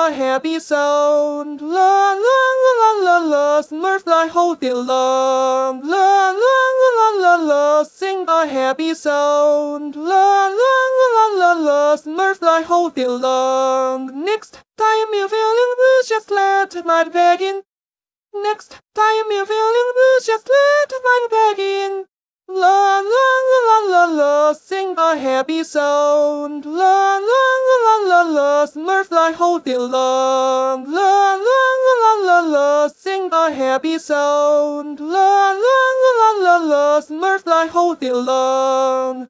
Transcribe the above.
a happy sound. La la la la la la, Smurf I hold it long. La la la la la la, sing a happy sound. La la la la la la, Smurf I hold it long. Next time you're feeling blue, just let my bag in. Next time you're feeling blue, just let my bag in. La la la la la la, sing a happy sound. La la la, Smurf I hold it long. La la la la la la, sing a happy sound. La la la la la la, Smurf I hold it long.